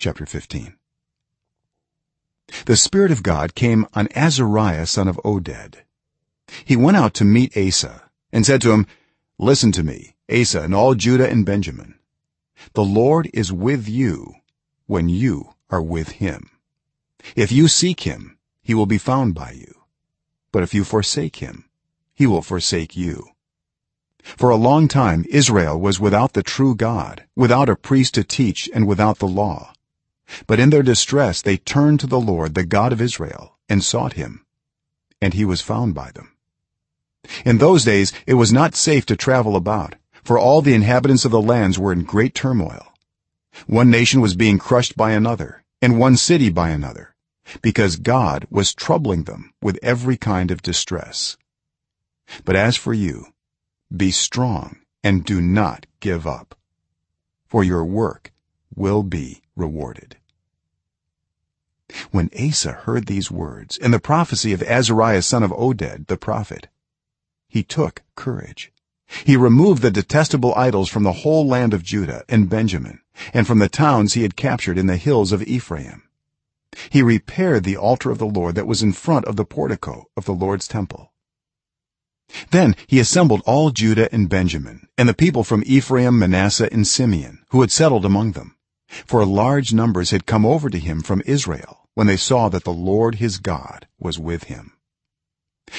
chapter 15 the spirit of god came on azariah son of oded. He went out to meet asa and said to him listen to me asa and all judah and benjamin. The lord is with you when you are with him. If you seek him he will be found by you. But if you forsake him he will forsake you. For a long time israel was without the true god without a priest to teach and without the law but in their distress they turned to the lord the god of israel and sought him and he was found by them. In those days it was not safe to travel about for all the inhabitants of the lands were in great turmoil. One nation was being crushed by another and one city by another because god was troubling them with every kind of distress. But as for you be strong and do not give up for your work will be rewarded. When asa heard these words and the prophecy of azariah son of oded the prophet he took courage. He removed the detestable idols from the whole land of judah and benjamin and from the towns he had captured in the hills of ephraim. He repaired the altar of the lord that was in front of the portico of the lord's temple. Then he assembled all judah and benjamin and the people from ephraim manasseh and simeon who had settled among them for large numbers had come over to him from israel when they saw that the lord his god was with him.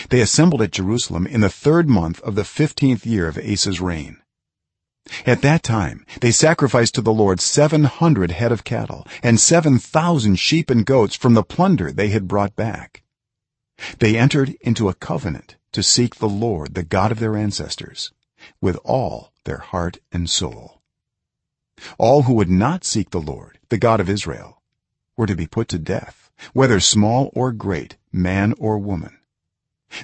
They assembled at jerusalem in the 3rd month of the 15th year of asa's reign. At that time they sacrificed to the lord 700 head of cattle and 7000 sheep and goats from the plunder they had brought back. They entered into a covenant to seek the lord the god of their ancestors with all their heart and soul all who would not seek the lord the god of israel were to be put to death whether small or great man or woman.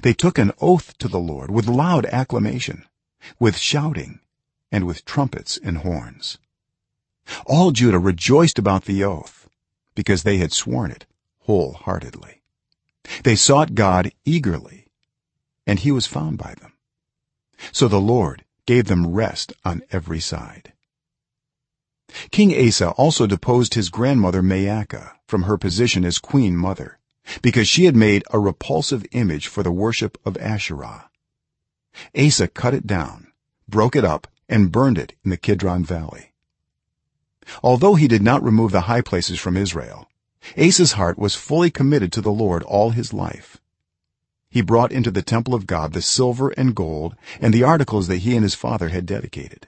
They took an oath to the lord with loud acclamation with shouting and with trumpets and horns. All judah rejoiced about the oath because they had sworn it wholeheartedly. They sought god eagerly and he was found by them. So the lord gave them rest on every side king asa also deposed his grandmother maacah from her position as queen mother because she had made a repulsive image for the worship of asherah. Asa cut it down broke it up and burned it in the kidron valley. Although he did not remove the high places from israel asa's heart was fully committed to the lord all his life. He brought into the temple of god the silver and gold and the articles that he and his father had dedicated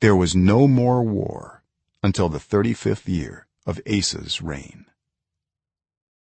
there was no more war until the 35th year of asa's reign